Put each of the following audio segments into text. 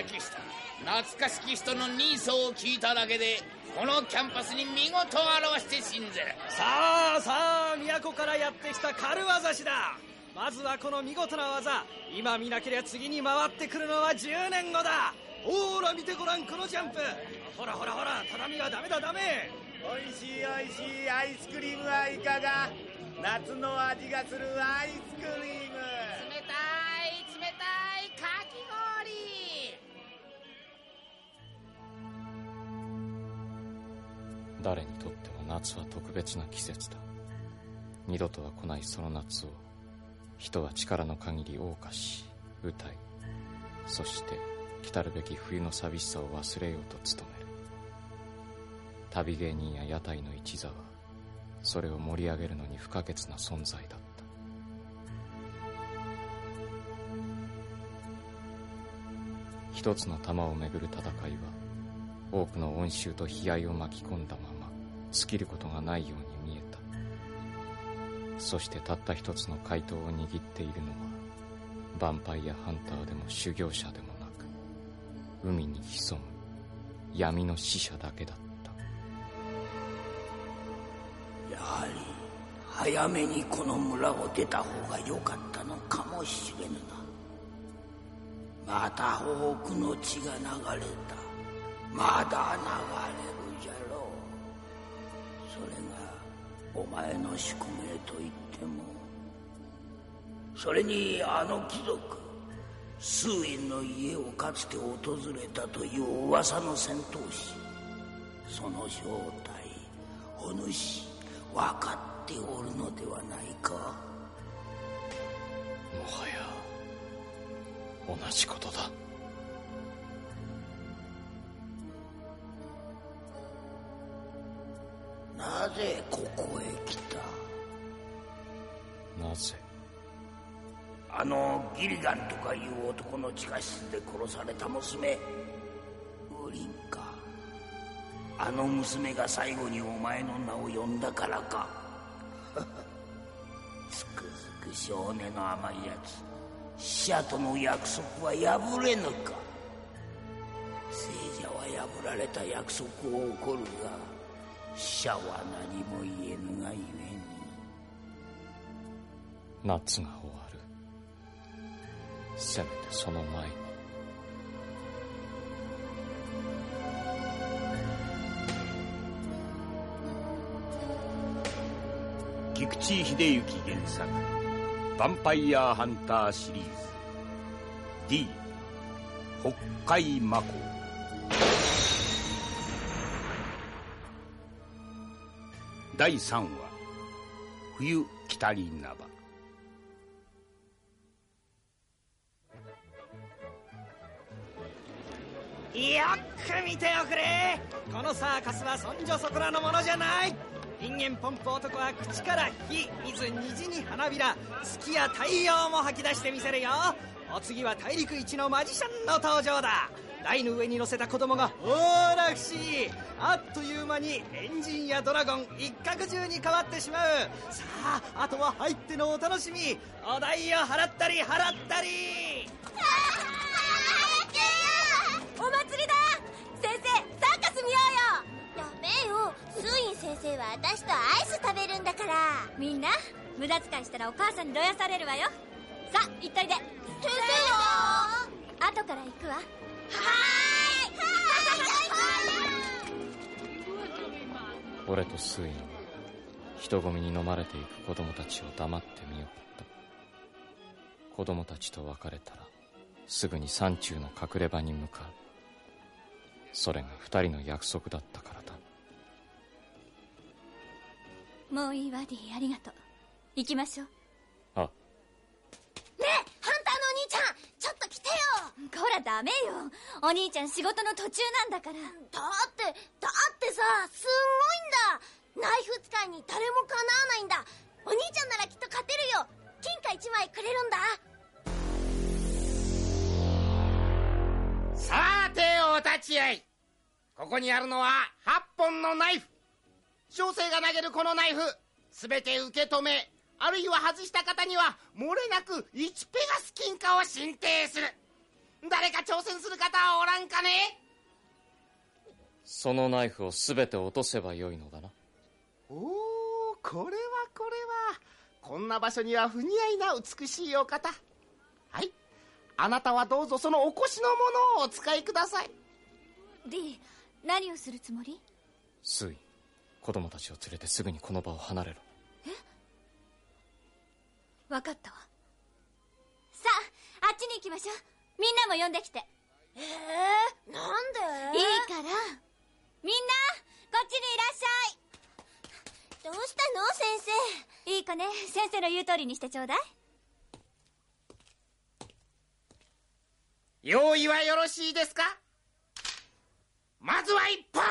はやこの世に亡きした。懐かしき人の人相を聞いただけでこのキャンパスに見事表して信ずるさあさあ都からやってきた軽業師だ。まずはこの見事な技。今見なけりゃ次に回ってくるのは10年後だ。ほら見てごらんこのジャンプ。ほらほらほら畳はダメだダメ。おいしいおいしいアイスクリームはいかが？夏の味がするアイスクリーム誰にとっても夏は特別な季節だ。二度とは来ないその夏を。人は力の限り謳歌し歌いそして来たるべき冬の寂しさを忘れようと努める。旅芸人や屋台の一座はそれを盛り上げるのに不可欠な存在だった。一つの玉をめぐる戦いは多くの恩衆と悲哀を巻き込んだまま尽きることがないように見えた。そしてたった一つの回答を握っているのはヴァンパイアハンターでも修行者でもなく海に潜む闇の死者だけだった。やはり早めにこの村を出た方が良かったのかもしれぬな。また多くの血が流れた。まだ流れるじゃろう。それがお前の宿命と言っても。それにあの貴族数院の家をかつて訪れたという噂の戦闘士。その正体お主分かっておるのではないか。もはや同じことだ。ぜここへ来た。なぜ？あのギリガンとかいう男の地下室で殺された娘。ウリンか。あの娘が最後にお前の名を呼んだからか。つくづく少年の甘いやつ。死者との約束は破れぬか。聖者は破られた約束を怒るが死者は何も言えぬがゆえに。夏が終わるせめてその前に。菊池秀幸原作「ヴァンパイアハンター」シリーズ。D 北海魔法第3話冬北りなば。よく見ておくれ。このサーカスはそんじょそこらのものじゃない。人間ポンプ男は口から火水虹に花びら月や太陽も吐き出してみせるよ。お次は大陸一のマジシャンの登場だ。台の上に乗せた子供がほら不思議あっという間にエンジンやドラゴン一角獣に変わってしまう。さああとは入ってのお楽しみ。お代を払ったり払ったり。お祭りだ。先生サーカス見ようよ。ダメよ。スーイン先生は私とアイス食べるんだから。みんな無駄遣いしたらお母さんにどやされるわよ。さあ行っといで。先生は後から行くわ。は俺とスインは人混みに飲まれていく子供たちを黙って見送った。子供たちと別れたらすぐに山中の隠れ場に向かう。それが二人の約束だったからだ。もういいわディありがとう。行きましょう。あ。ねえハンこらダメよ。お兄ちゃん仕事の途中なんだから。だってだってさすんごいんだ。ナイフ使いに誰もかなわないんだ。お兄ちゃんならきっと勝てるよ。金貨1枚くれるんだ。さてお立ち会い。ここにあるのは8本のナイフ。小生が投げるこのナイフ。全て受け止めあるいは外した方には漏れなく1ペガス金貨を進呈する誰か挑戦する方はおらんかね？そのナイフを全て落とせばよいのだな。おおこれはこれは。こんな場所には不似合いな美しいお方。はい。あなたはどうぞそのお越しのものをお使いください。D 何をするつもり？スイ子供たちを連れてすぐにこの場を離れろ。分かったわ。さああっちに行きましょうみんなも呼んできて。えー、なんで？いいから。みんなこっちにいらっしゃい。どうしたの先生？いい子ね。先生の言う通りにしてちょうだい。用意はよろしいですか？まずは一本。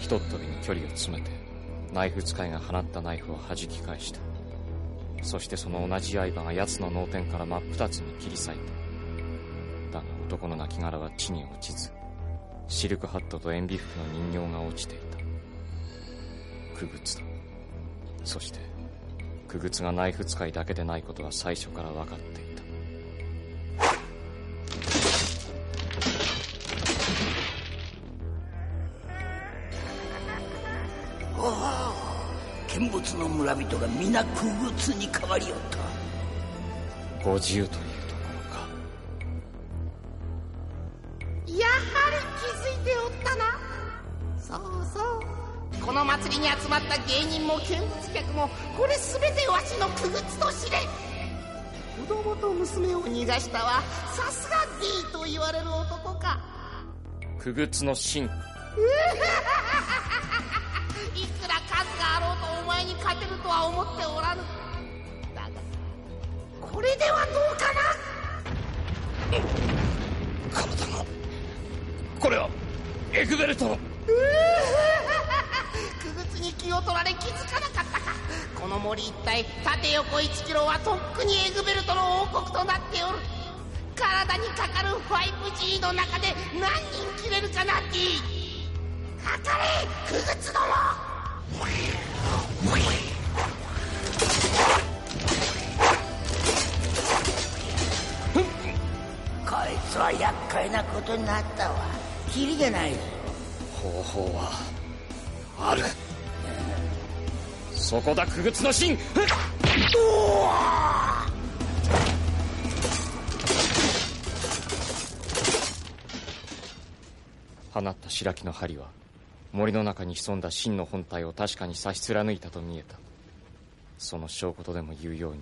ひとっ飛びに距離を詰めてナイフ使いが放ったナイフを弾き返した。そしてその同じ刃が奴の脳天から真っ二つに切り裂いた。だが男の亡骸は地に落ちずシルクハットと塩ビ服の人形が落ちていた。クグツだ。そしてクグツがナイフ使いだけでないことは最初から分かっていた。見物の村人が皆空物に変わりよった。ご自由というところか。やはり気づいておったな。そうそう。この祭りに集まった芸人も見物客もこれ全てわしのくぐつと知れ。子供と娘を逃がしたはさすが D と言われる男か。の進化 いくら数があろうとに勝てるとは思っておらぬ。だがこれではどうかな？体がこれはエグベルトの。くぐつに気を取られ気づかなかったか。この森一帯縦横1キロはとっくにエグベルトの王国となっておる。体にかかる 5G の中で何人切れるかな D 測れくぐつども。こいつは厄介なことになったわ。キリがない。ぞ方法はある。そこだクグツの芯うわ放った白木の針は森の中に潜んだ真の本体を確かに差し貫いたと見えた。その証拠とでも言うように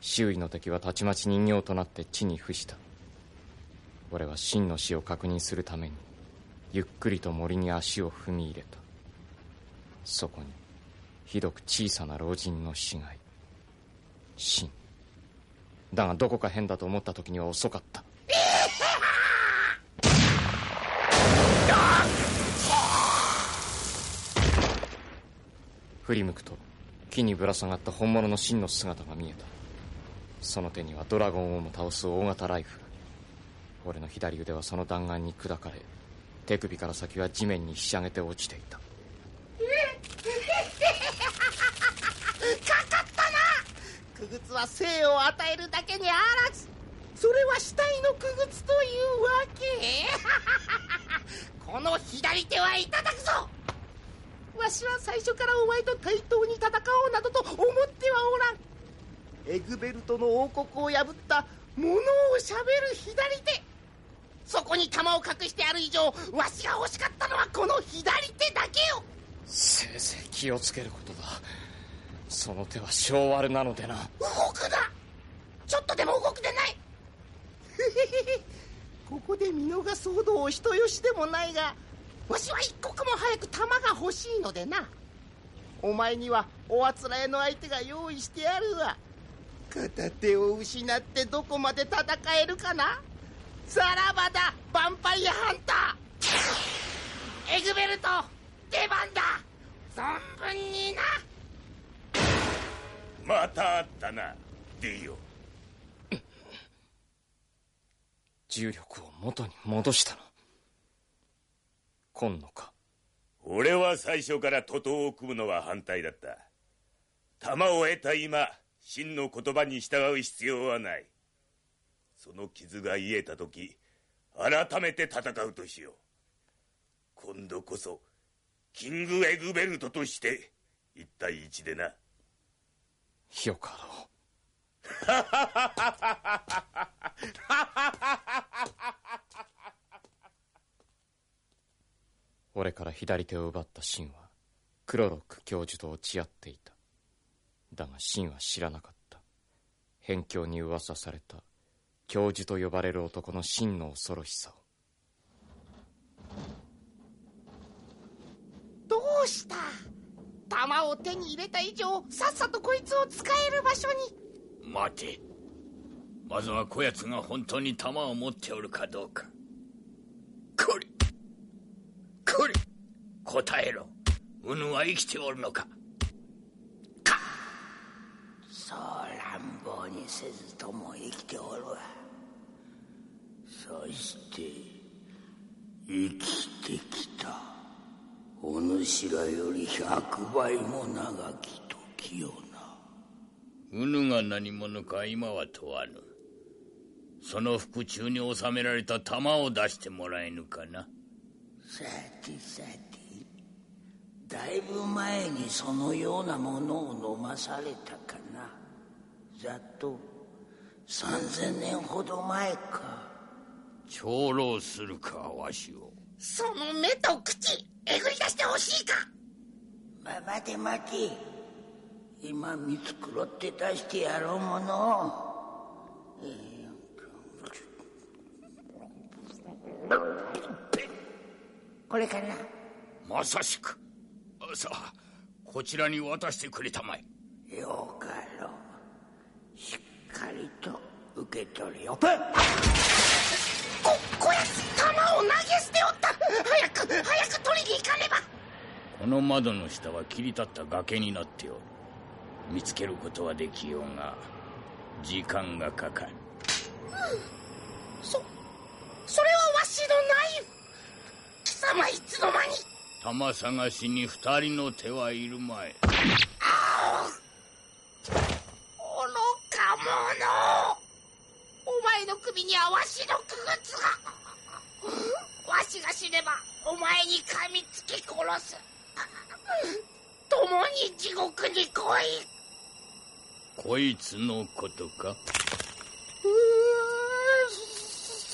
周囲の敵はたちまち人形となって地に伏した。俺は真の死を確認するためにゆっくりと森に足を踏み入れた。そこにひどく小さな老人の死骸。真。だがどこか変だと思った時には遅かった。振り向くと木にぶら下がった本物の真の姿が見えた。その手にはドラゴンをも倒す大型ライフル俺の左腕はその弾丸に砕かれ手首から先は地面にひしゃげて落ちていた。かかったなくぐつは生を与えるだけにあらず。それは死体のくぐつというわけ。この左手はいただくぞ。わしは最初からお前と対等に戦おうなどと思ってはおらん。エグベルトの王国を破った物をしゃべる左手。そこに弾を隠してある以上わしが欲しかったのはこの左手だけよ。せいぜい気をつけることだ。その手は性悪なのでな。動くな。ちょっとでも動くでない。ここで見逃すほどお人よしでもないがわしは一刻も早く弾が欲しいのでな。お前にはおあつらえの相手が用意してあるわ。片手を失ってどこまで戦えるかな。さらばだヴァンパイアハンター。エグベルト出番だ。存分にな。またあったなディオ。重力を元に戻したの今野か？俺は最初から徒党を組むのは反対だった。玉を得た今真の言葉に従う必要はない。その傷が癒えた時改めて戦うとしよう。今度こそキングエグベルトとして一対一でな。よかろう俺から左手を奪ったシンはクロロック教授と落ち合っていた。だがシンは知らなかった。辺境に噂された。教授と呼ばれる男の真の恐ろしさを。どうした？弾を手に入れた以上さっさとこいつを使える場所に。待て。まずはこやつが本当に弾を持っておるかどうか。これこれ答えろ。ウヌは生きておるのか。か。そう乱暴にせずとも生きておるわ。そして生きてきた。お主らより百倍も長き時よな。ウヌが何者か今は問わぬ。その腹中に収められた玉を出してもらえぬかな。さてさてだいぶ前にそのようなものを飲まされたかな。ざっと3000年ほど前か。長老するかわしを。その目と口えぐり出してほしいか。ま待て待て。今見繕って出してやろうもの、えー、これかな？まさしく。さあこちらに渡してくれたまえ。よかろう。しっかりと受け取るよ。ここやつ弾を投げ捨ておった。早く早く取りに行かねば。この窓の下は切り立った崖になっておる。見つけることはできようが時間がかかる、うん、そそれはわしのナイフ。貴様いつの間に。玉探しに二人の手はいるまい。ああ愚か者。お前の首にはわしのくぐつが。わしが死ねばお前に噛みつき殺す。共に地獄に来い。こいつのことか？う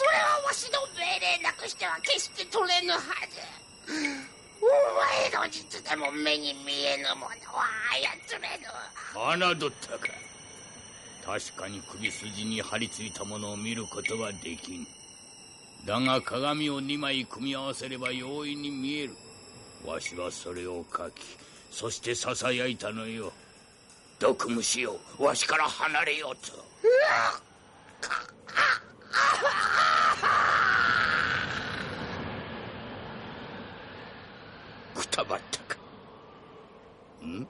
それはわしの命令なくしては決して取れぬはず。お前の実でも目に見えぬものは操れぬ。侮ったか。確かに首筋に張り付いたものを見ることはできん。だが鏡を2枚組み合わせれば容易に見える。わしはそれを書きそしてささやいたのよ。毒虫よわしから離れようと。くたばったか。ん？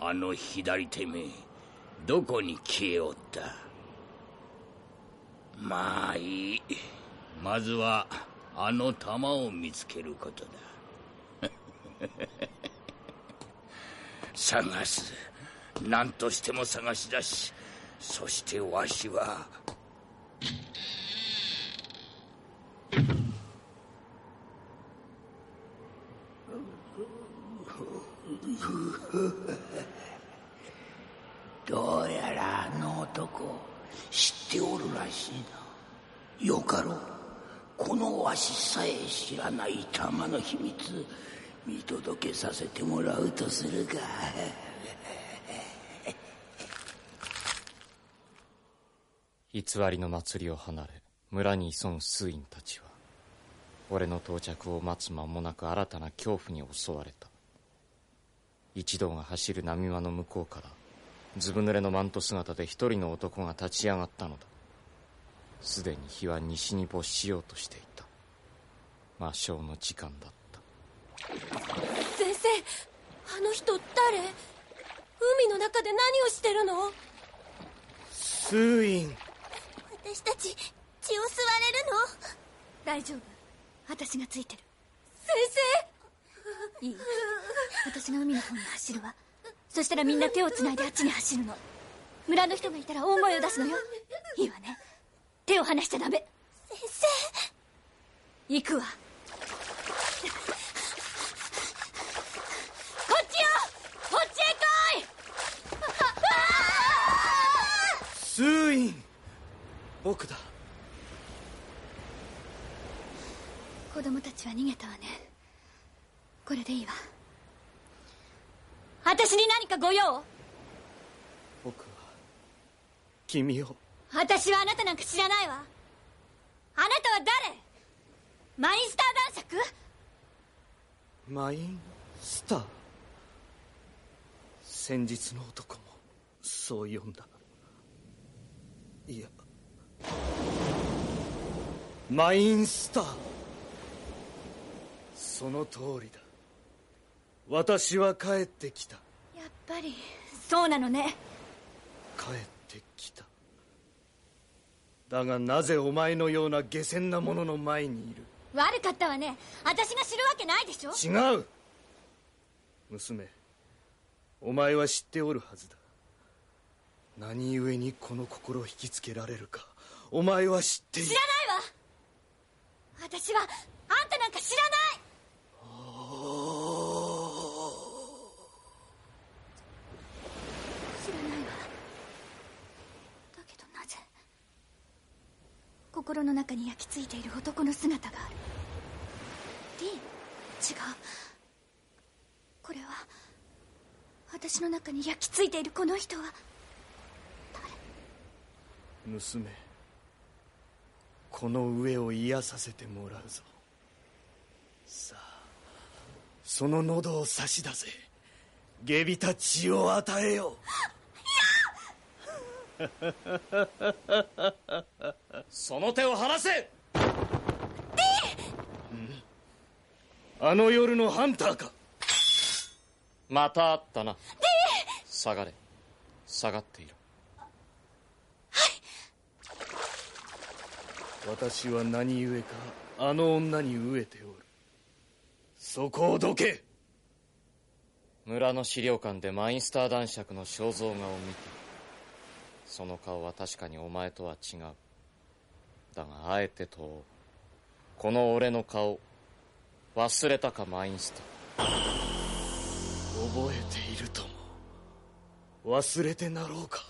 あの左手目どこに消えおった？まあいい。まずはあの玉を見つけることだ。探す。何としても探し出しそしてわしはどうやらあの男知っておるらしいなよかろうこのわしさえ知らない玉の秘密見届けさせてもらうとするか 偽りの祭りを離れ村に潜む数員たちは俺の到着を待つ間もなく新たな恐怖に襲われた。一同が走る波間の向こうからずぶ濡れのマント姿で一人の男が立ち上がったのだ。すでに日は西に没しようとしていた。魔性の時間だった。先生あの人誰？海の中で何をしてるの？数員私たち血を吸われるの？大丈夫。私がついてる。先生！いい？私が海の方に走るわ。そしたらみんな手をつないであっちに走るの。村の人がいたら大声を出すのよ。いいわね。手を離しちゃダメ。先生！行くわこっちよこっちへ来い通院僕だ。子供たちは逃げたわね。これでいいわ。私に何かご用僕は君を。私はあなたなんか知らないわ。あなたは誰？マインスター男爵？マインスター？先日の男もそう呼んだ。いやマインスター。その通りだ。私は帰ってきた。やっぱり。そうなのね。帰ってきた。だがなぜお前のような下賤な者の前にいる？悪かったわね。私が知るわけないでしょ？違う。娘お前は知っておるはずだ。何故にこの心を引きつけられるかお前は知っている。知らないわ。私はあんたなんか知らない。知らないわ。だけどなぜ心の中に焼き付いている男の姿がある。リン違う。これは私の中に焼き付いているこの人は娘この上を癒させてもらうぞ。さあその喉を差し出せ。下びた血を与えよう。その手を離せ。あの夜のハンターか。また会ったな。下がれ。下がっていろ私は何故かあの女に飢えておる。そこをどけ！村の資料館でマインスター男爵の肖像画を見てその顔は確かにお前とは違う。だがあえて問おう。この俺の顔忘れたかマインスター。覚えているとも。忘れてなろうか。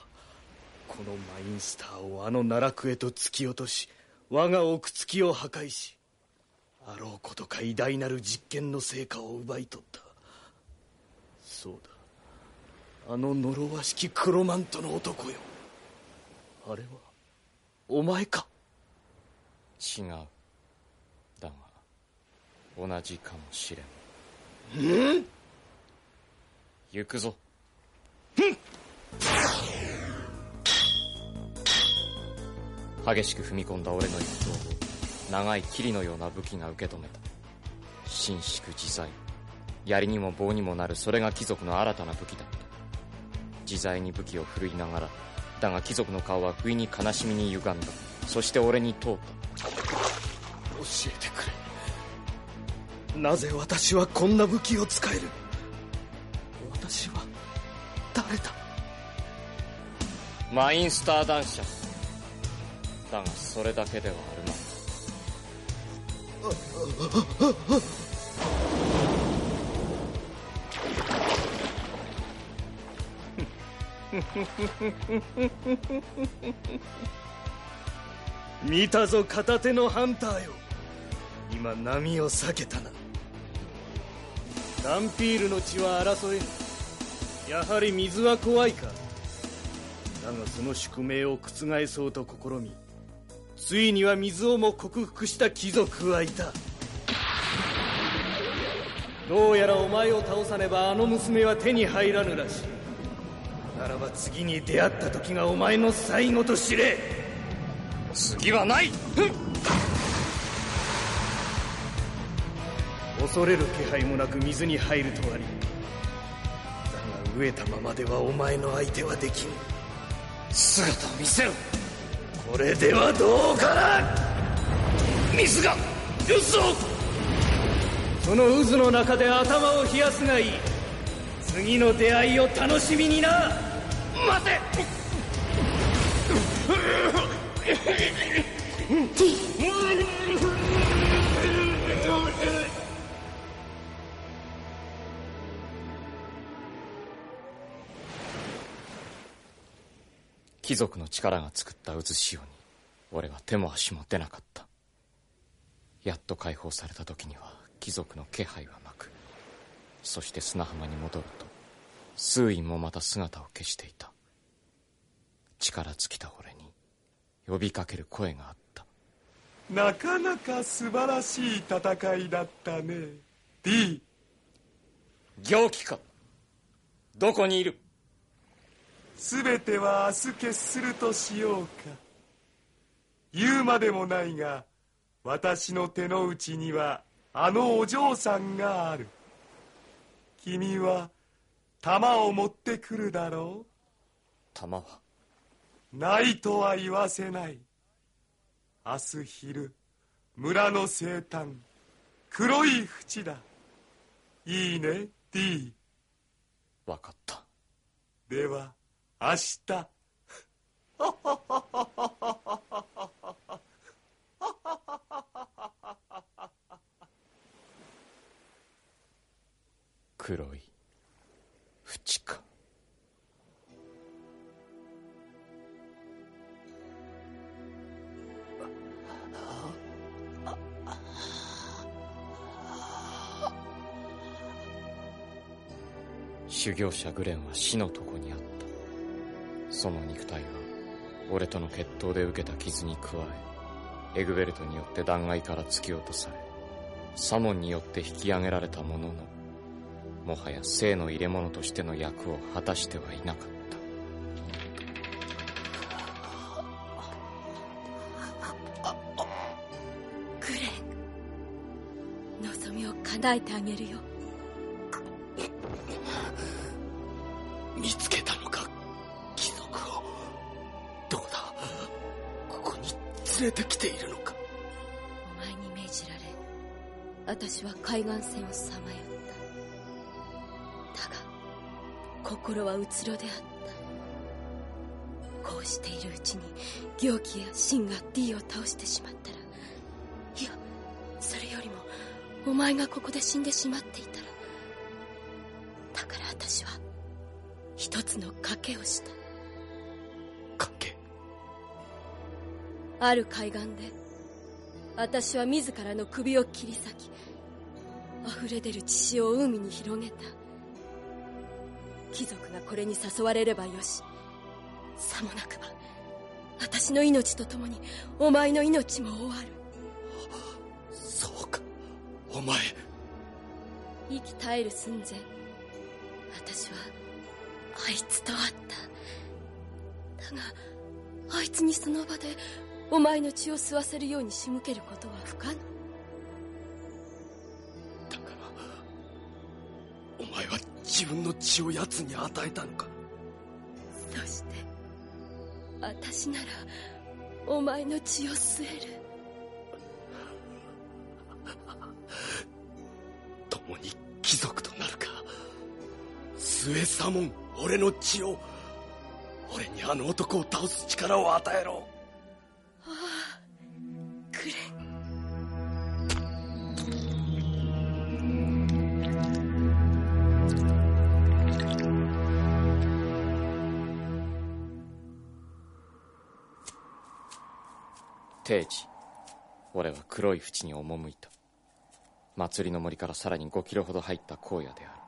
このマインスターをあの奈落へと突き落とし我が奥突きを破壊しあろうことか偉大なる実験の成果を奪い取った。そうだ。あの呪わしきクロマントの男よ。あれはお前か。違う。だが同じかもしれん。うん？行くぞ激しく踏み込んだ俺の一投を長い霧のような武器が受け止めた。伸縮自在。槍にも棒にもなるそれが貴族の新たな武器だった。自在に武器を振るいながらだが貴族の顔は不意に悲しみに歪んだ。そして俺に問うた教えてくれ。なぜ私はこんな武器を使える？私は誰だ？マインスター男爵だがそれだけではあるまい見たぞ片手のハンターよ今波を避けたな。ダンピールの血は争えぬ。やはり水は怖いか。だがその宿命を覆そうと試み。ついには水をも克服した貴族はいた。どうやらお前を倒さねばあの娘は手に入らぬらしい。ならば次に出会った時がお前の最後と知れ。次はない。恐れる気配もなく水に入るとあり。だが飢えたままではお前の相手はできぬ姿を見せろ。これではどうかな水が渦をその渦の中で頭を冷やすがいい。次の出会いを楽しみにな。待て。貴族の力が作った渦潮に俺は手も足も出なかった。やっと解放された時には貴族の気配はなくそして砂浜に戻ると数員もまた姿を消していた。力尽きた俺に呼びかける声があった。なかなか素晴らしい戦いだったね。D 行気か。どこにいる？全ては明日決するとしようか。言うまでもないが私の手の内にはあのお嬢さんがある。君は玉を持ってくるだろう。玉は？ないとは言わせない。明日昼村の生誕黒い淵だ。いいね D 分かった。では明日。黒い淵か。修行者グレンは死の床その肉体は俺との決闘で受けた傷に加えエグベルトによって断崖から突き落とされサモンによって引き上げられたもののもはや生の入れ物としての役を果たしてはいなかった。グレン望みを叶えてあげるよ。連れてきているのか？お前に命じられ私は海岸線をさまよった。だが心はうつろであった。こうしているうちに行基やシンが D を倒してしまったらいやそれよりもお前がここで死んでしまっていたらだから私は一つの賭けをした。ある海岸で私は自らの首を切り裂き溢れ出る血潮を海に広げた。貴族がこれに誘われればよしさもなくば私の命と共にお前の命も終わる。そうかお前。息絶える寸前私はあいつと会った。だがあいつにその場でお前の血を吸わせるように仕向けることは。不可能。だからお前は自分の血を奴に与えたのか？そして私ならお前の血を吸える。共に貴族となるか？末左門俺の血を俺にあの男を倒す力を与えろグレン定時。俺は黒い淵に赴いた。祭りの森からさらに5キロほど入った荒野である。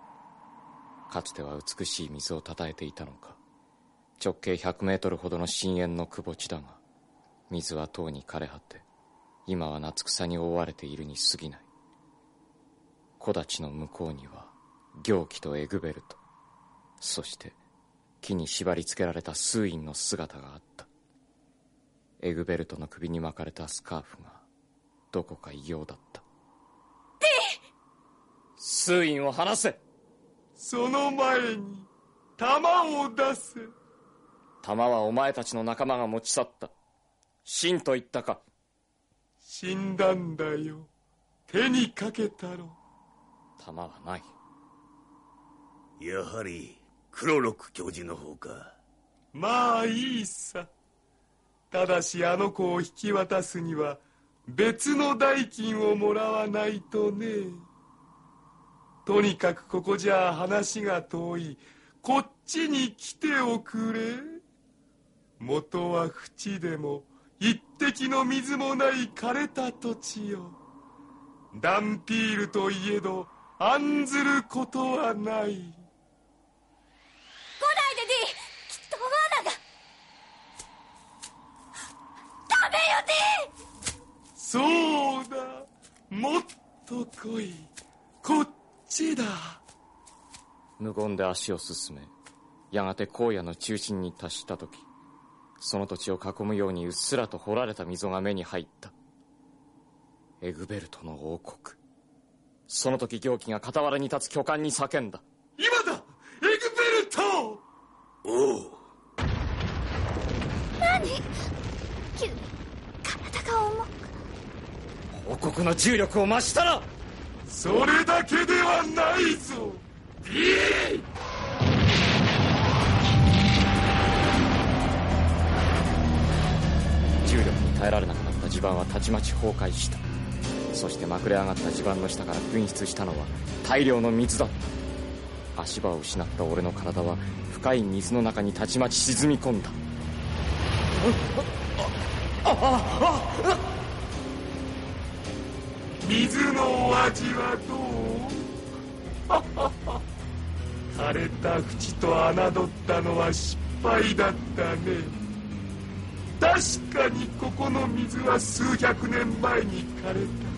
かつては美しい水をたたえていたのか。直径100メートルほどの深淵の窪地だが水はとうに枯れ果て今は夏草に覆われているに過ぎない。木立の向こうには行基とエグベルトそして木に縛り付けられた数員の姿があった。エグベルトの首に巻かれたスカーフがどこか異様だった。数員を離せ。その前に弾を出せ。弾はお前たちの仲間が持ち去った。死んと言ったか死んだんだよ。手にかけたろ。弾はない。やはりクロロック教授の方か。まあいいさ。ただしあの子を引き渡すには別の代金をもらわないとね。とにかくここじゃ話が遠い。こっちに来ておくれ。元は淵でも一滴の水もない枯れた土地よ。ダンピールといえど案ずることはない。来ないでディきっと罠が。ダメよディそうだ。もっと来い。こっちだ。無言で足を進めやがて荒野の中心に達した時その土地を囲むようにうっすらと掘られた溝が目に入った。エグベルトの王国。その時行基が傍らに立つ巨漢に叫んだ。今だ!エグベルト!おう。何?急に体が重く。王国の重力を増したなそれだけではないぞ!ビー耐えられなくなった地盤はたちまち崩壊した。そしてまくれ上がった地盤の下から噴出したのは大量の水だった。足場を失った俺の体は深い水の中にたちまち沈み込んだ。水のお味はどう？枯れた口と侮ったのは失敗だったね。確かにここの水は数百年前に枯れた。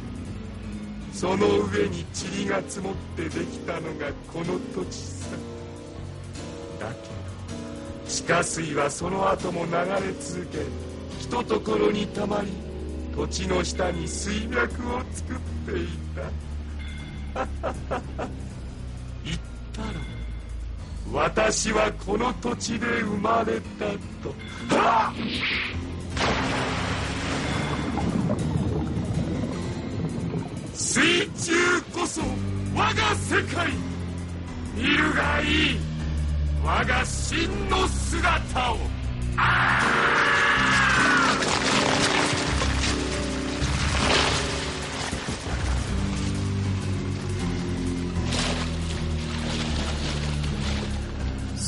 その上に塵が積もってできたのがこの土地さ。だけど地下水はその後も流れ続けひとところにたまり土地の下に水脈を作っていた。言ったろ私はこの土地で生まれたと。はっ。水中こそ我が世界見るがいい。我が真の姿を。あ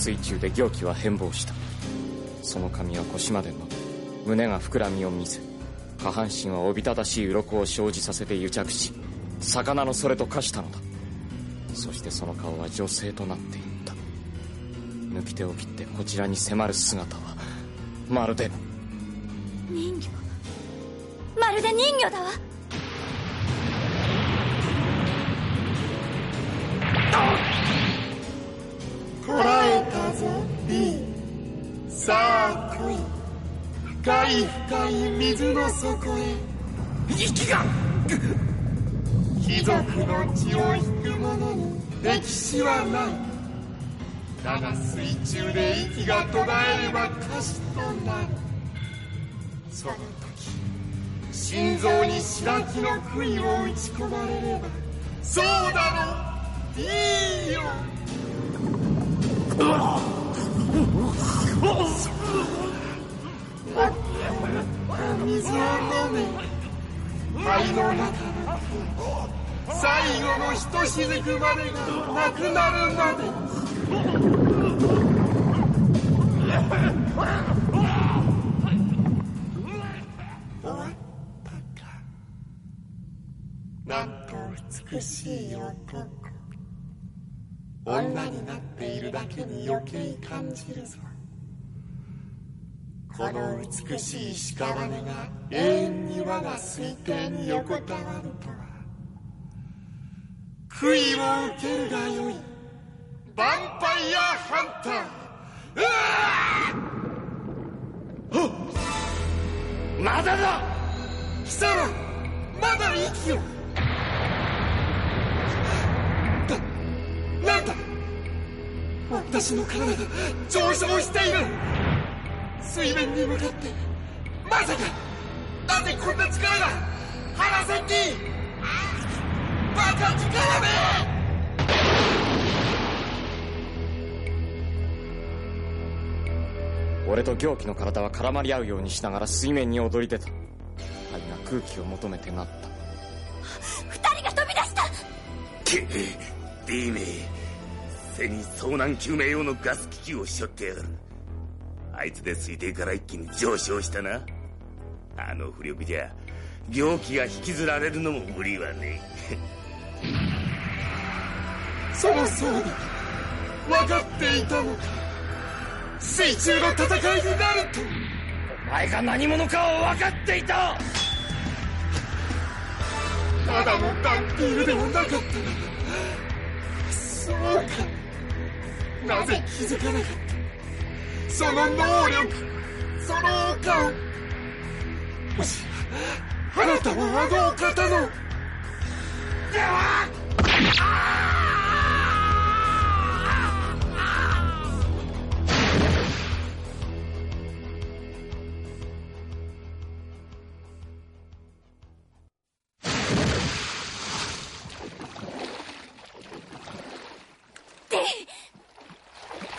水中で行基は変貌した。その髪は腰まで伸び胸が膨らみを見せ下半身はおびただしい鱗を生じさせて癒着し魚のそれと化したのだ。そしてその顔は女性となっていった。抜き手を切ってこちらに迫る姿はまるで。人魚。まるで人魚だわ。深い深い水の底へ。息が貴族の血を引く者に歴史はない。だが水中で息が途絶えれば歌詞となる。その時心臓に白木の杭を打ち込まれればそうだろいいよ。水を飲め肺の中最後のひとしずくまでがなくなるまで。終わったかなんと美しい男。女になっているだけに余計感じるぞ。この美しい屍が永遠に我が水底に横たわるとは。悔いを受けるがよい。ヴァンパイアハンター。うわまだだ。貴様まだ息をだなんだ。私の体が上昇している。水面に向かってまさかなぜこんな力が原さんにバカ力、俺と行基の体は絡まり合うようにしながら水面に躍り出た。肺が空気を求めてなった。二人が飛び出した。けっ D 名背に遭難救命用のガス機器をしょってやがる。あいつで水底から一気に上昇したな。あの浮力じゃ行基が引きずられるのも無理はね。そのそうだ分かっていたのか。水中の戦いになると。お前が何者かを分かっていた。ただのダンピールでもなかったのかそうか。なぜ気づかなかった？その能力そのお顔。もし。あなたはあのお方の。では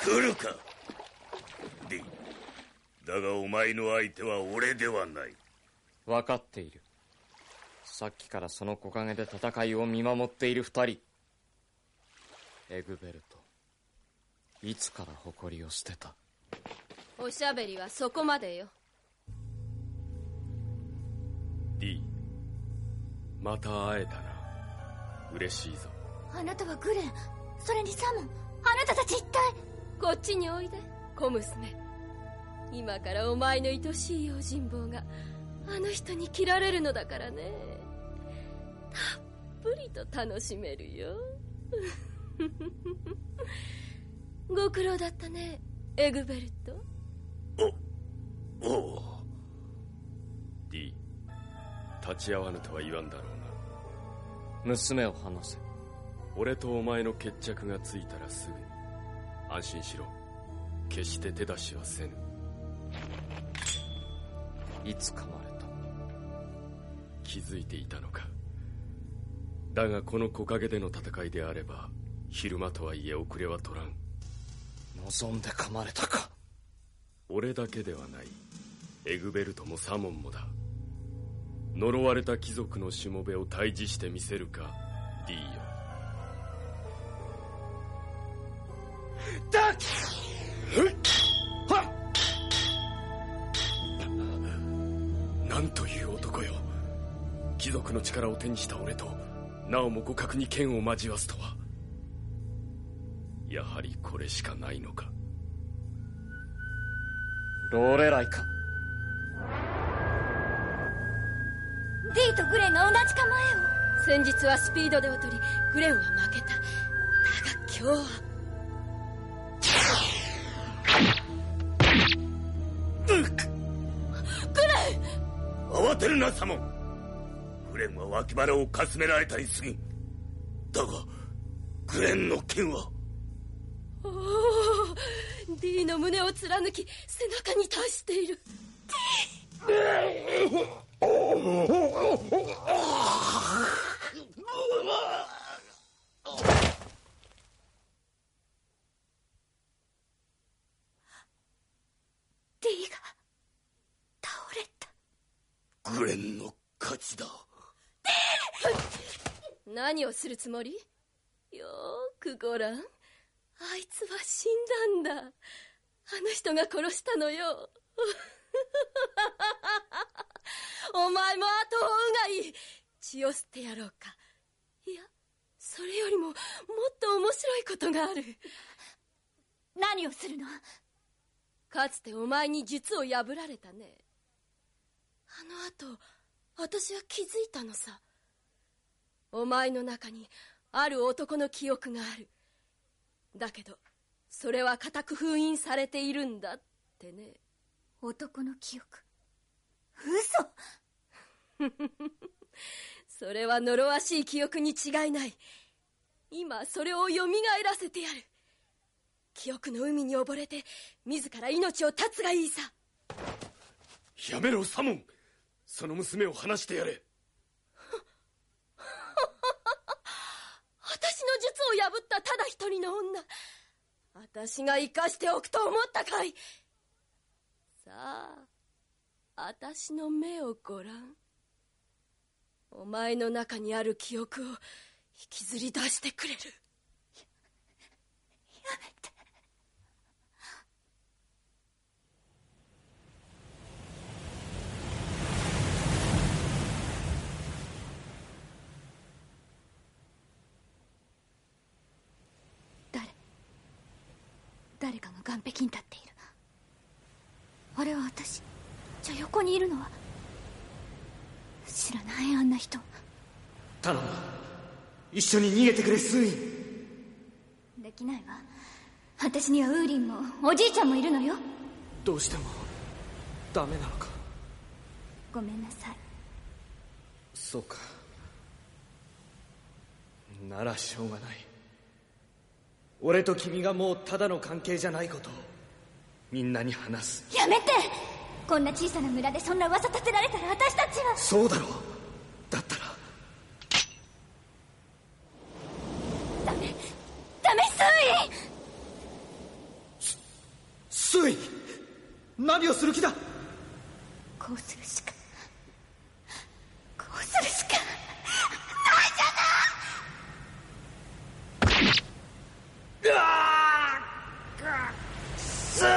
来るかだがお前の相手は俺ではない。分かっている。さっきからその木陰で戦いを見守っている二人。エグベルトいつから誇りを捨てた？おしゃべりはそこまでよ。D また会えたな。嬉しいぞ。あなたはグレンそれにサモンあなたたち一体。こっちにおいで小娘今からお前の愛しい用心棒があの人に切られるのだからね。たっぷりと楽しめるよ。ご苦労だったねエグベルト。おお D 立ち会わぬとは言わんだろうな。娘を離せ。俺とお前の決着がついたらすぐに。安心しろ。決して手出しはせぬいつ噛まれた？気づいていたのか？だがこの木陰での戦いであれば昼間とはいえ遅れは取らん。望んで噛まれたか？俺だけではない。エグベルトもサモンもだ。呪われた貴族のしもべを退治してみせるか D よだなんという男よ。貴族の力を手にした俺となおも互角に剣を交わすとは。やはりこれしかないのか。ローレライか D とグレンが同じ構えを。先日はスピードで劣りグレンは負けた。だが今日はるなサモン。グレンは脇腹をかすめられたに過ぎんだがグレンの剣は。おお D の胸を貫き背中に達している。D が倒れたグレンの勝ちだ。何をするつもり？よーくごらんあいつは死んだんだ。あの人が殺したのよ。お前も後を追うがいい。血を吸ってやろうか。いやそれよりももっと面白いことがある。何をするの？かつてお前に術を破られたねあの後私は気づいたのさ。お前の中にある男の記憶がある。だけどそれは固く封印されているんだってね。男の記憶。嘘！それは呪わしい記憶に違いない。今それをよみがえらせてやる。記憶の海に溺れて自ら命を絶つがいいさ。やめろサモンその娘を離してやれ。私の術を破ったただ一人の女。私が生かしておくと思ったかい。さあ私の目をごらんお前の中にある記憶を引きずり出してくれる。やめて誰誰かが岸壁に立っている。あれは私じゃあ横にいるのは知らないあんな人。頼む。一緒に逃げてくれスーイ。ンできないわ。私にはウーリンもおじいちゃんもいるのよ。どうしてもダメなのか。ごめんなさい。そうか。ならしょうがない俺と君がもうただの関係じゃないことをみんなに話す。やめて！こんな小さな村でそんな噂立てられたら私たちは。そうだろう。だったら。ダメ。ダメスーイ！スーイ！何をする気だ？こうするしかこうするしかないじゃなスー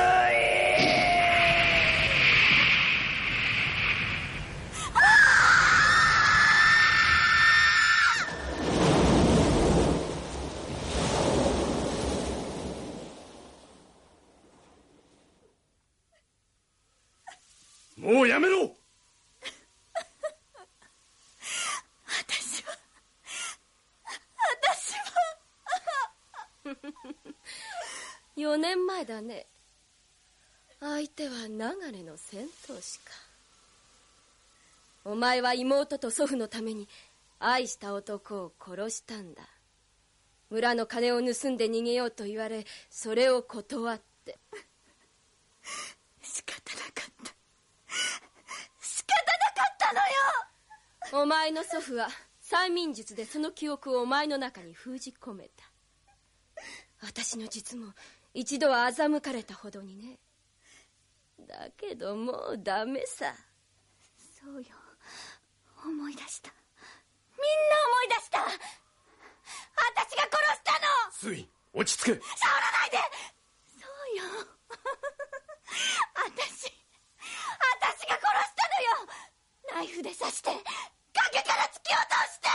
もうやめろ私は私は 4年前だね。相手は流れの戦闘士か。お前は妹と祖父のために愛した男を殺したんだ。村の金を盗んで逃げようと言われそれを断って。仕方なかった。仕方なかったのよ！お前の祖父は催眠術でその記憶をお前の中に封じ込めた私の実も一度は欺かれたほどにね。だけどもうダメさ。そうよ。思い出した。みんな思い出した。私が殺したの。スーイン落ち着け触らないで。そうよ。私私が殺したのよ。ナイフで刺して崖から突き落として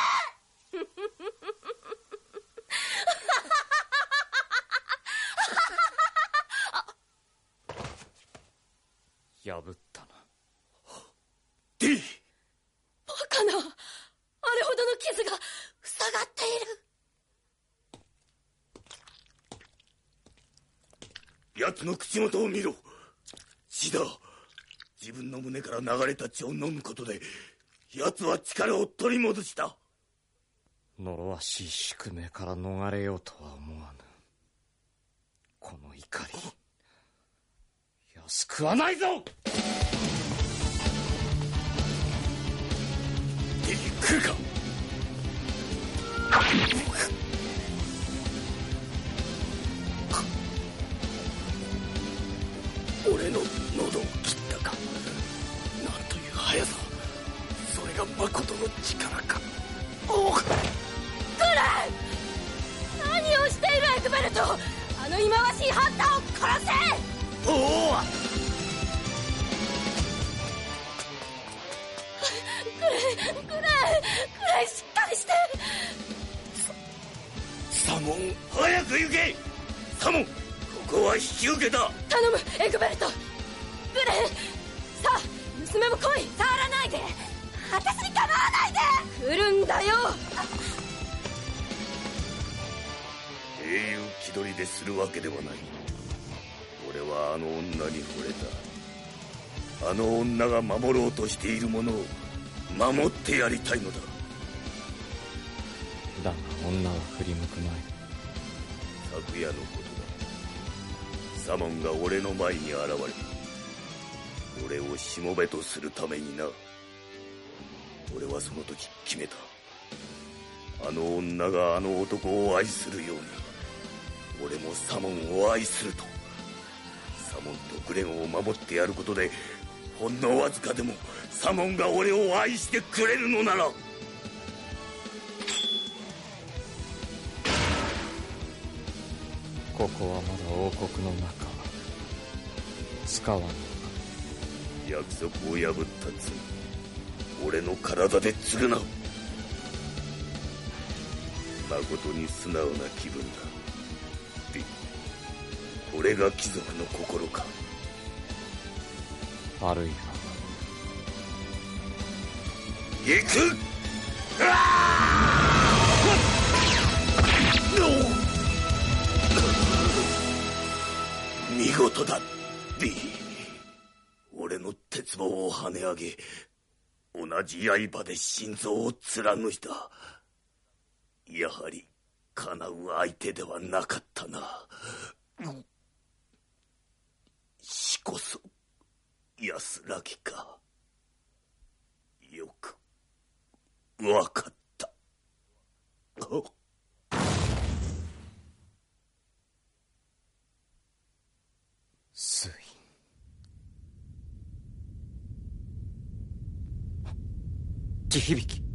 破ったな。ディバカなあれほどの傷が塞がっている。奴の口元を見ろ。血だ自分の胸から流れた血を飲むことで奴は力を取り戻した。呪わしい宿命から逃れようとは思わぬ。この怒り安くはないぞ！ディ来るか！俺の喉を切ったか？なんという速さ？それが誠の力か？おう！クラン！何をしているエグベルト！あの忌まわしいハンターを殺せ！おおクレイクレイクレイしっ英雄気取りでするわけで。はない 俺はあの女に惚れた。あの女が守ろうとしているものを守ってやりたいのだ。だが女は振り向くまい。昨夜のことだ。サモンが俺の前に現れ俺をしもべとするためにな。俺はその時決めた。あの女があの男を愛するように俺もサモンを愛すると。サモモンとグレンを守ってやることでほんのわずかでもサモンが俺を愛してくれるのなら。ここはまだ王国の中。使わぬ。約束を破った罪俺の体で償う。誠に素直な気分だ。でこれが貴族の心か。あるいは行く。見事だディ俺の鉄棒を跳ね上げ同じ刃で心臓を貫いた。やはり叶う相手ではなかったな。死こそ安らぎか。よくわかった。水地響き。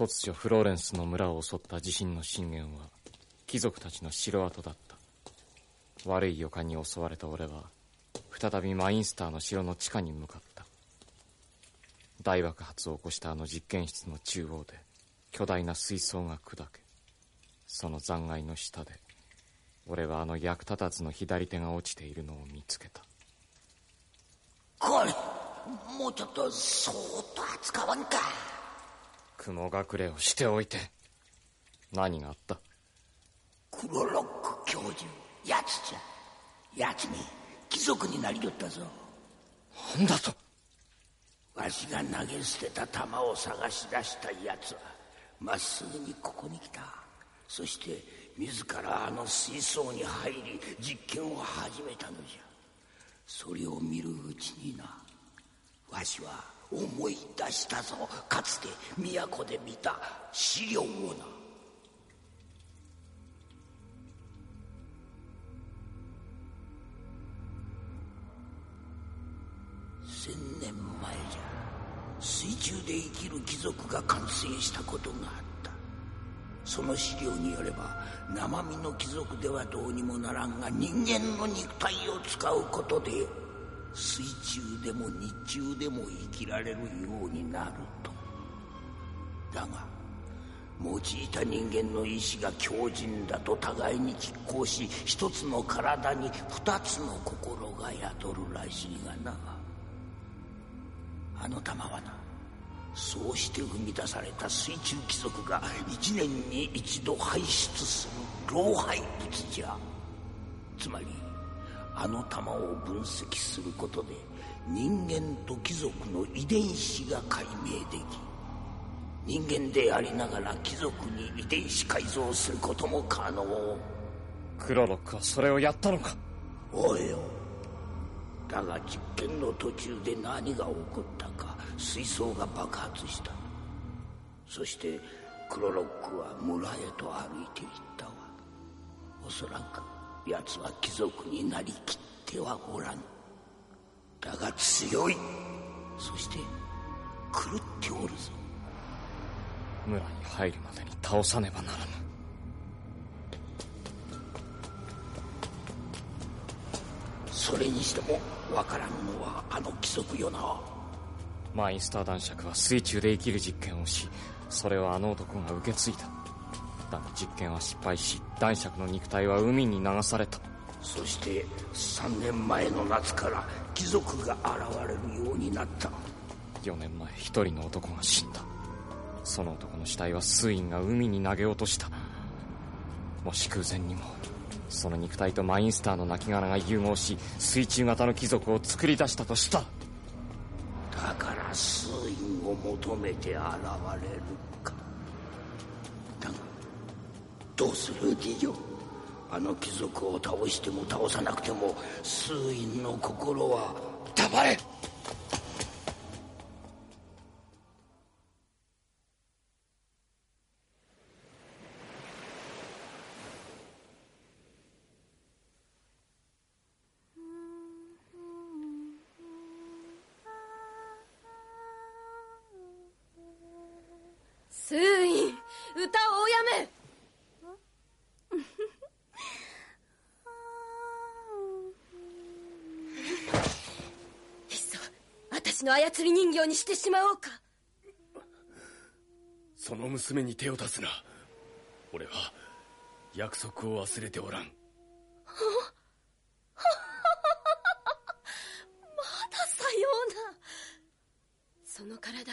突如フローレンスの村を襲った地震の震源は貴族たちの城跡だった。悪い予感に襲われた俺は再びマインスターの城の地下に向かった。大爆発を起こしたあの実験室の中央で巨大な水槽が砕けその残骸の下で俺はあの役立たずの左手が落ちているのを見つけた。これもうちょっとそーっと扱わんか。雲隠れをしておいて何があった？クロロック教授やつじゃやつめ貴族になりよったぞ。なんだと？わしが投げ捨てた弾を探し出したやつはまっすぐにここに来た。そして自らあの水槽に入り実験を始めたのじゃ。それを見るうちになわしは思い出したぞ。かつて都で見た資料をな。千年前じゃ水中で生きる貴族が完成したことがあった。その資料によれば生身の貴族ではどうにもならんが人間の肉体を使うことで水中でも日中でも生きられるようになると。だが用いた人間の意志が強靭だと互いに拮抗し一つの体に二つの心が宿るらしいがな。あの玉はなそうして生み出された水中貴族が一年に一度排出する老廃物じゃ。つまりあの玉を分析することで人間と貴族の遺伝子が解明でき人間でありながら貴族に遺伝子改造することも可能。クロロックはそれをやったのか？おいよ。だが実験の途中で何が起こったか水槽が爆発した。そしてクロロックは村へと歩いていったわ。おそらく奴は貴族になりきってはおらん。だが強い。そして狂っておるぞ。村に入るまでに倒さねばならぬ。それにしてもわからんのはあの貴族よな。マインスター男爵は水中で生きる実験をしそれをあの男が受け継いだだが実験は失敗し男爵の肉体は海に流された。そして3年前の夏から貴族が現れるようになった。4年前一人の男が死んだ。その男の死体は水院が海に投げ落とした。もし空前にもその肉体とマインスターの亡骸が融合し水中型の貴族を作り出したとしただから水院を求めて現れるかだがどうする？ディオあの貴族を倒しても倒さなくても数院の心は黙れ。り人形にしてしまおうか。その娘に手を出すな。俺は約束を忘れておらん。まださような。その体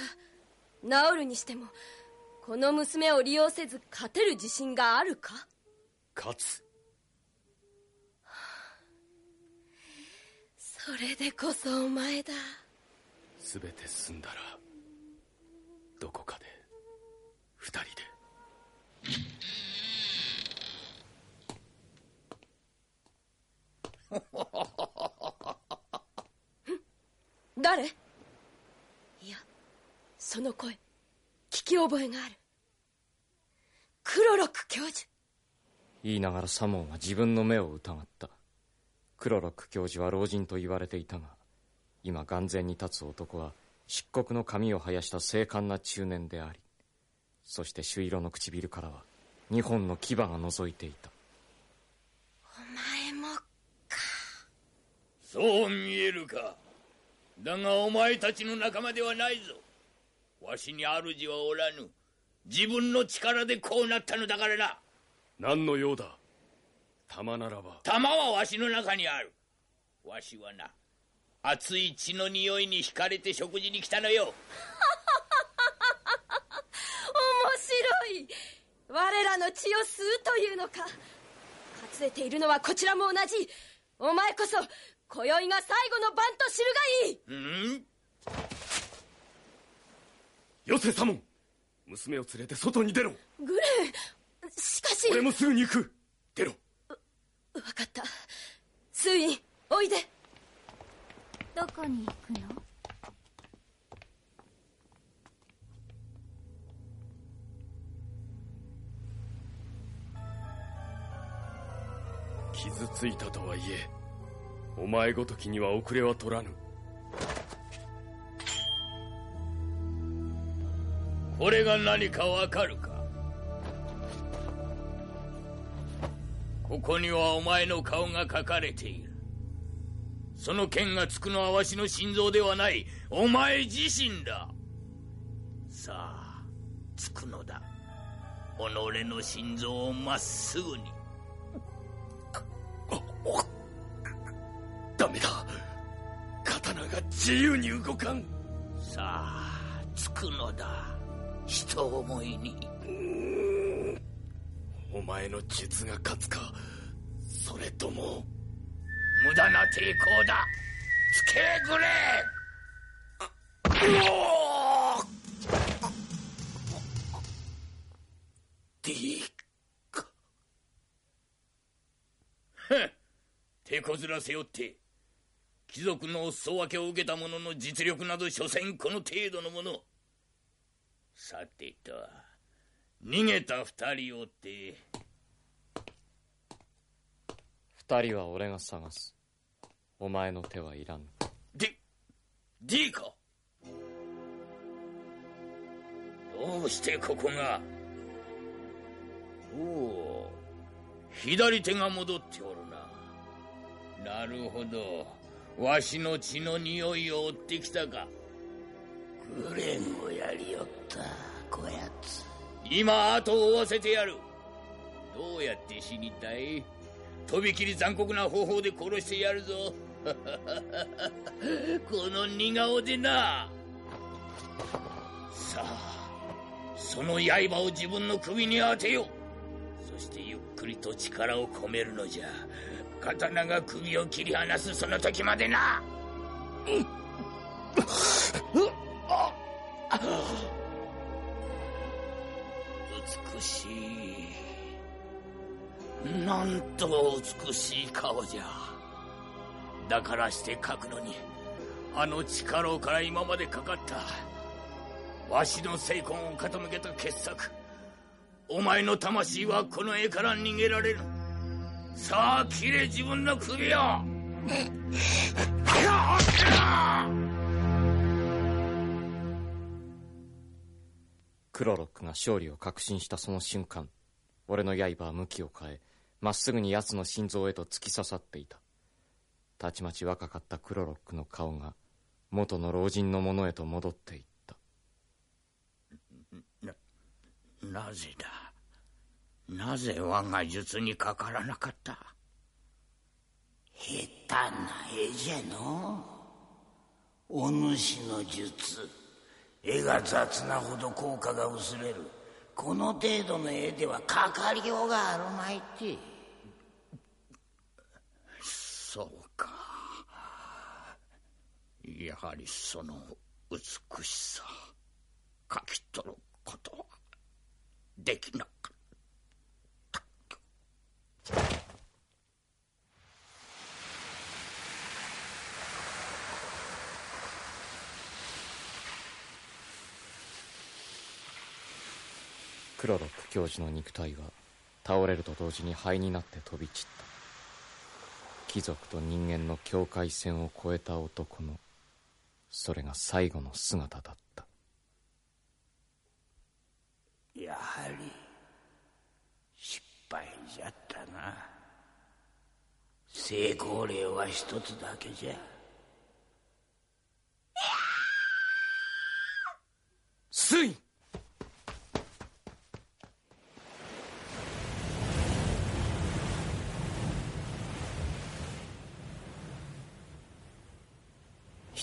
治るにしてもこの娘を利用せず勝てる自信があるか？勝つ。それでこそお前だ全て済んだらどこかで二人で。誰？いやその声聞き覚えがある。クロロック教授。言いながらサモンは自分の目を疑った。クロロック教授は老人と言われていたが今眼前に立つ男は漆黒の髪を生やした精悍な中年でありそして朱色の唇からは二本の牙が覗いていた。お前もそう見えるか。だがお前たちの仲間ではないぞ。わしに主はおらぬ。自分の力でこうなったのだからな。何の用だ？玉ならば。玉はわしの中にある。わしはな熱い血の匂いに惹かれて食事に来たのよ。面白い。我らの血を吸うというのか。かつれているのはこちらも同じ。お前こそ今宵が最後の番と知るがいい。うん？よせサモン娘を連れて外に出ろ。グレンしかし。俺もすぐに行く。出ろ。分かった。スインおいでどこに行くの？傷ついたとはいえお前ごときには遅れは取らぬ。これが何かわかるか？ここにはお前の顔が描かれている。その剣がつくのはわしの心臓ではない。お前自身だ。さあつくのだ。己の心臓をまっすぐに。ダメだ。刀が自由に動かん。さあつくのだ。人思いに。お前の術が勝つかそれとも無駄な抵抗だ。つけぐれ。ディふん。手こずらせよって貴族のお裾分けを受けた者の実力など所詮この程度のもの。さてと逃げた二人をって二人は俺が探す。お前の手はいらぬ D, D かどうしてここが？おお左手が戻っておるな。なるほど。わしの血の匂いを追ってきたか。グレンをやりよったこやつ。今後を追わせてやる。どうやって死にたい？とびきり残酷な方法で殺してやるぞ。この似顔でな。さあその刃を自分の首に当てよそしてゆっくりと力を込めるのじゃ。刀が首を切り離すその時までな。美しい。なんと美しい顔じゃ。だからして書くのにあの力から今までかかったわしの精魂を傾けた傑作お前の魂はこの絵から逃げられる。さあ切れ自分の首を。クロロックが勝利を確信したその瞬間俺の刃は向きを変えまっすぐに奴の心臓へと突き刺さっていた。たちまち若かったクロロックの顔が元の老人のものへと戻っていった。ななぜだ？なぜ我が術にかからなかった？下手な絵じゃの？お主の術絵が雑なほど効果が薄れる。この程度の絵ではかかりようがあるまいって。そうか。やはりその美しさ書き取ることはできなかった。クロロック教授の肉体は倒れると同時に灰になって飛び散った。貴族と人間の境界線を越えた男のそれが最後の姿だった。やはり失敗じゃったな。成功例は一つだけじゃ。スイ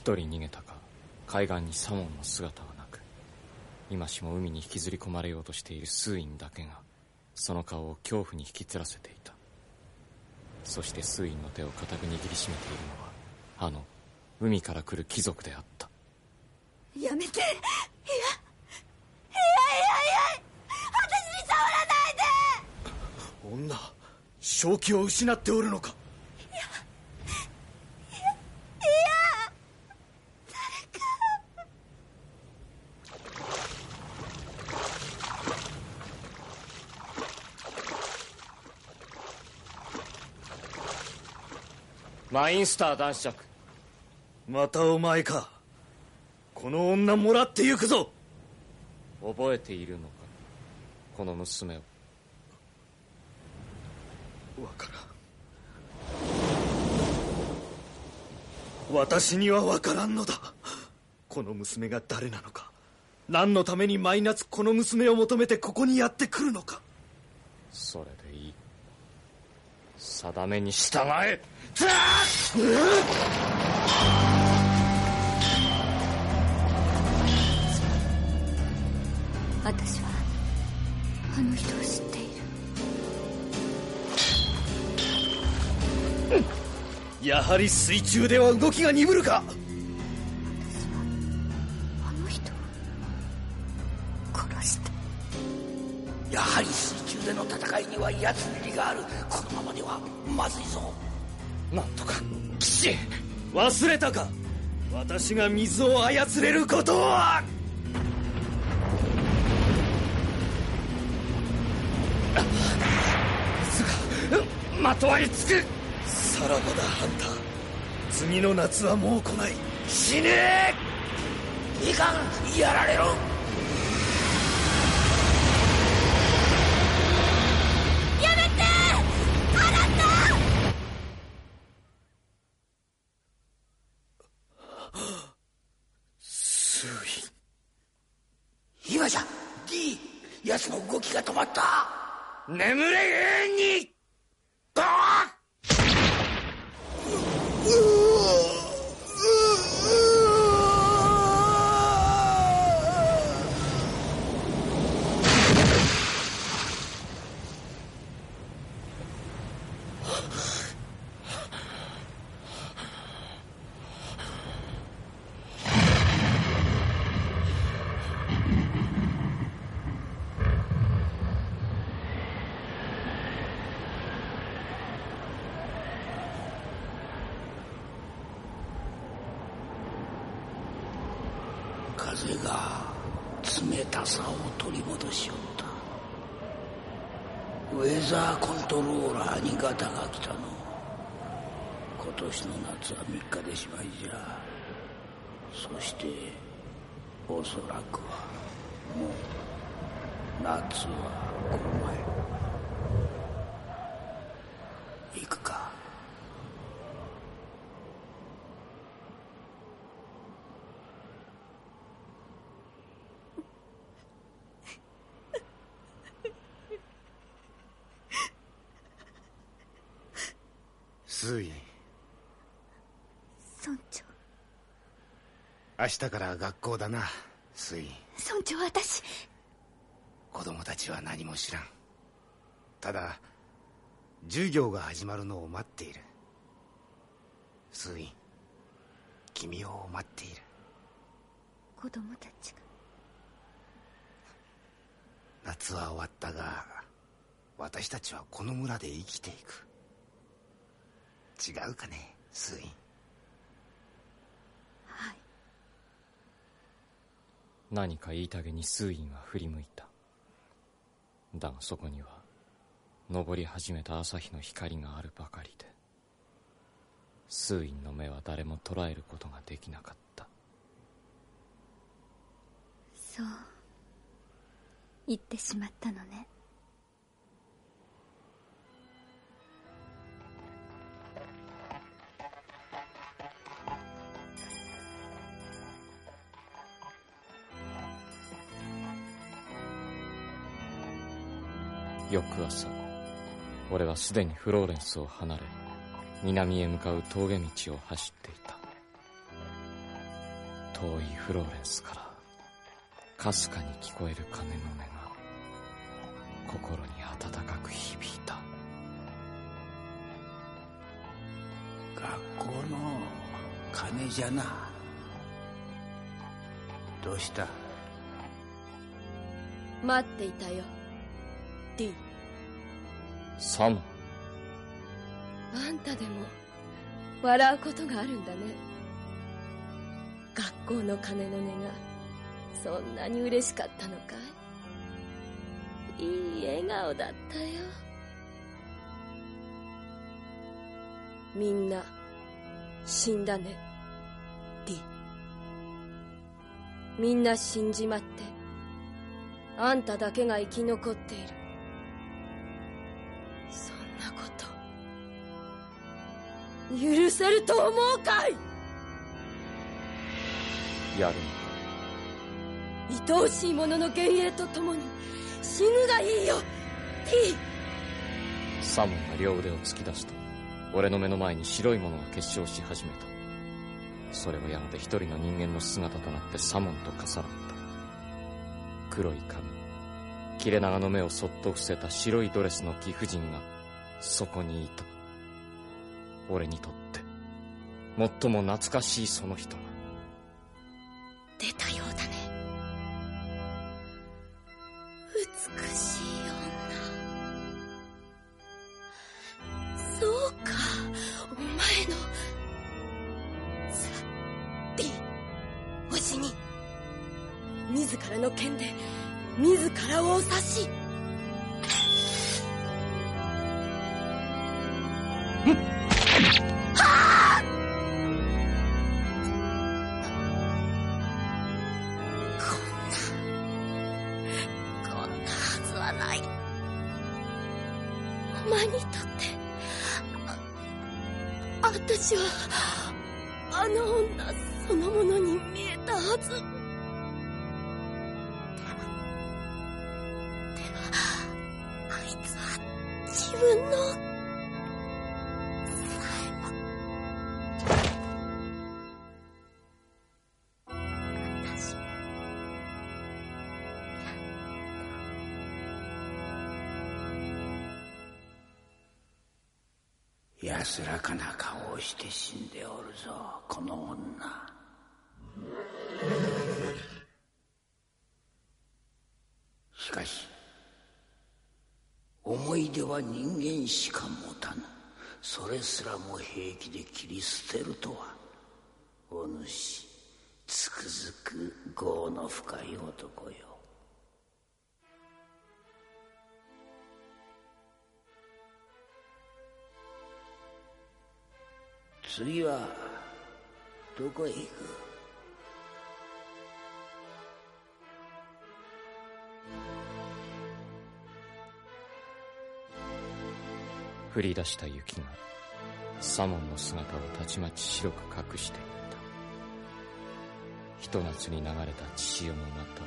一人逃げたか海岸にサモンの姿はなく今しも海に引きずり込まれようとしているスーインだけがその顔を恐怖に引きつらせていた。そしてスーインの手を固く握りしめているのはあの海から来る貴族であった。やめていやいやいやいや私に触らないで！女正気を失っておるのかマインスター男爵。またお前か。この女もらってゆくぞ。覚えているのか？この娘を。わからん。私にはわからんのだ。この娘が誰なのか。何のために毎夏この娘を求めてここにやってくるのか。それでいい定めに従え。私はあの人を知っている。やはり水中では動きが鈍るか。あの人を殺した。やはり水中での戦いにはやつりがあるはまずいぞ。なんとか騎士忘れたか。私が水を操れることは。水がまとわりつく。さらばだハンター。次の夏はもう来ない。死ね。えいかん。やられろやめてあなスー今じゃ D 奴の動きが止まった眠れ永遠にあれが冷たさを取り戻しよった。ウェザーコントローラーにガタが来たの。今年の夏は3日でしまいじゃ。そしておそらくはもう夏はこの前行くかスーイ村長明日から学校だな。スイ。村長私。子供たちは何も知らん。ただ授業が始まるのを待っている。スイ。君を待っている。子供たちが。夏は終わったが私たちはこの村で生きていく。違うかねスイはい何か言いたげに数院は振り向いた。だがそこには昇り始めた朝日の光があるばかりでスーインの目は誰も捉えることができなかった。そう。言ってしまったのね。翌朝俺はすでにフローレンスを離れ南へ向かう峠道を走っていた。遠いフローレンスからかすかに聞こえる鐘の音が心に温かく響いた。学校の鐘じゃな。どうした？待っていたよ D サモンあんたでも笑うことがあるんだね。学校の鐘の音が。そんなに嬉しかったのかい？いい笑顔だったよ。みんな死んだね。D みんな死んじまって。あんただけが生き残っている許せると思うかい？やる愛おしい者の幻影と共に死ぬがいいよ。T サモンが両腕を突き出すと俺の目の前に白いものが結晶し始めた。それはやがて一人の人間の姿となってサモンと重なった。黒い髪。切れ長の目をそっと伏せた白いドレスの貴婦人がそこにいた俺にとって。最も懐かしいその人が。出たようだね。美しい女。そうか。お前の。さあ D おしに。自らの剣で自らをお刺し。はあ私はあの女そのものに見えたはず。ではではあいつは自分のさえも私安らかな顔をして死んでおるぞこの女。しかし思い出は人間しか持たぬ。それすらも平気で切り捨てるとはお主つくづく業の深い男よ。次はどこへ行く？降り出した雪が左門の姿をたちまち白く隠していった。ひと夏に流れた血潮もまた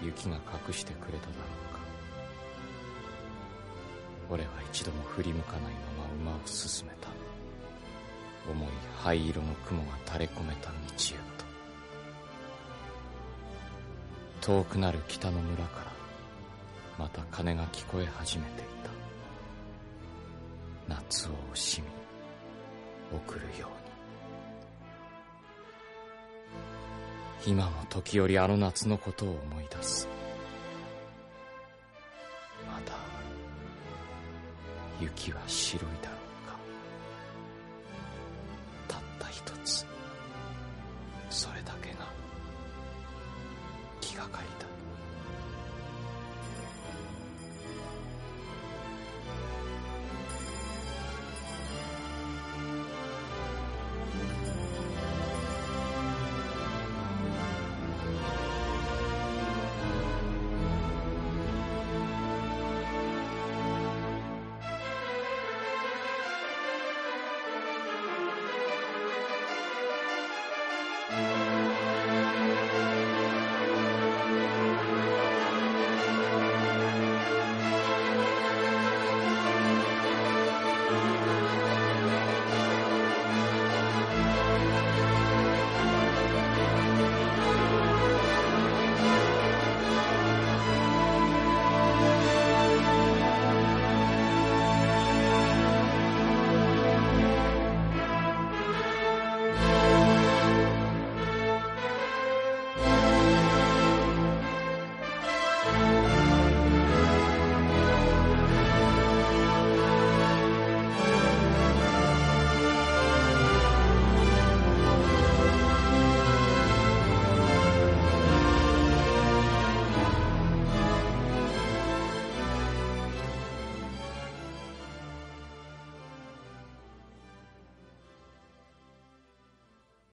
雪が隠してくれただろうか。俺は一度も振り向かないまま馬を進めた。重い灰色の雲が垂れ込めた道へと。遠くなる北の村からまた鐘が聞こえ始めていた。夏を惜しみ送るように。今も時折あの夏のことを思い出す。まだ雪は白いだろう。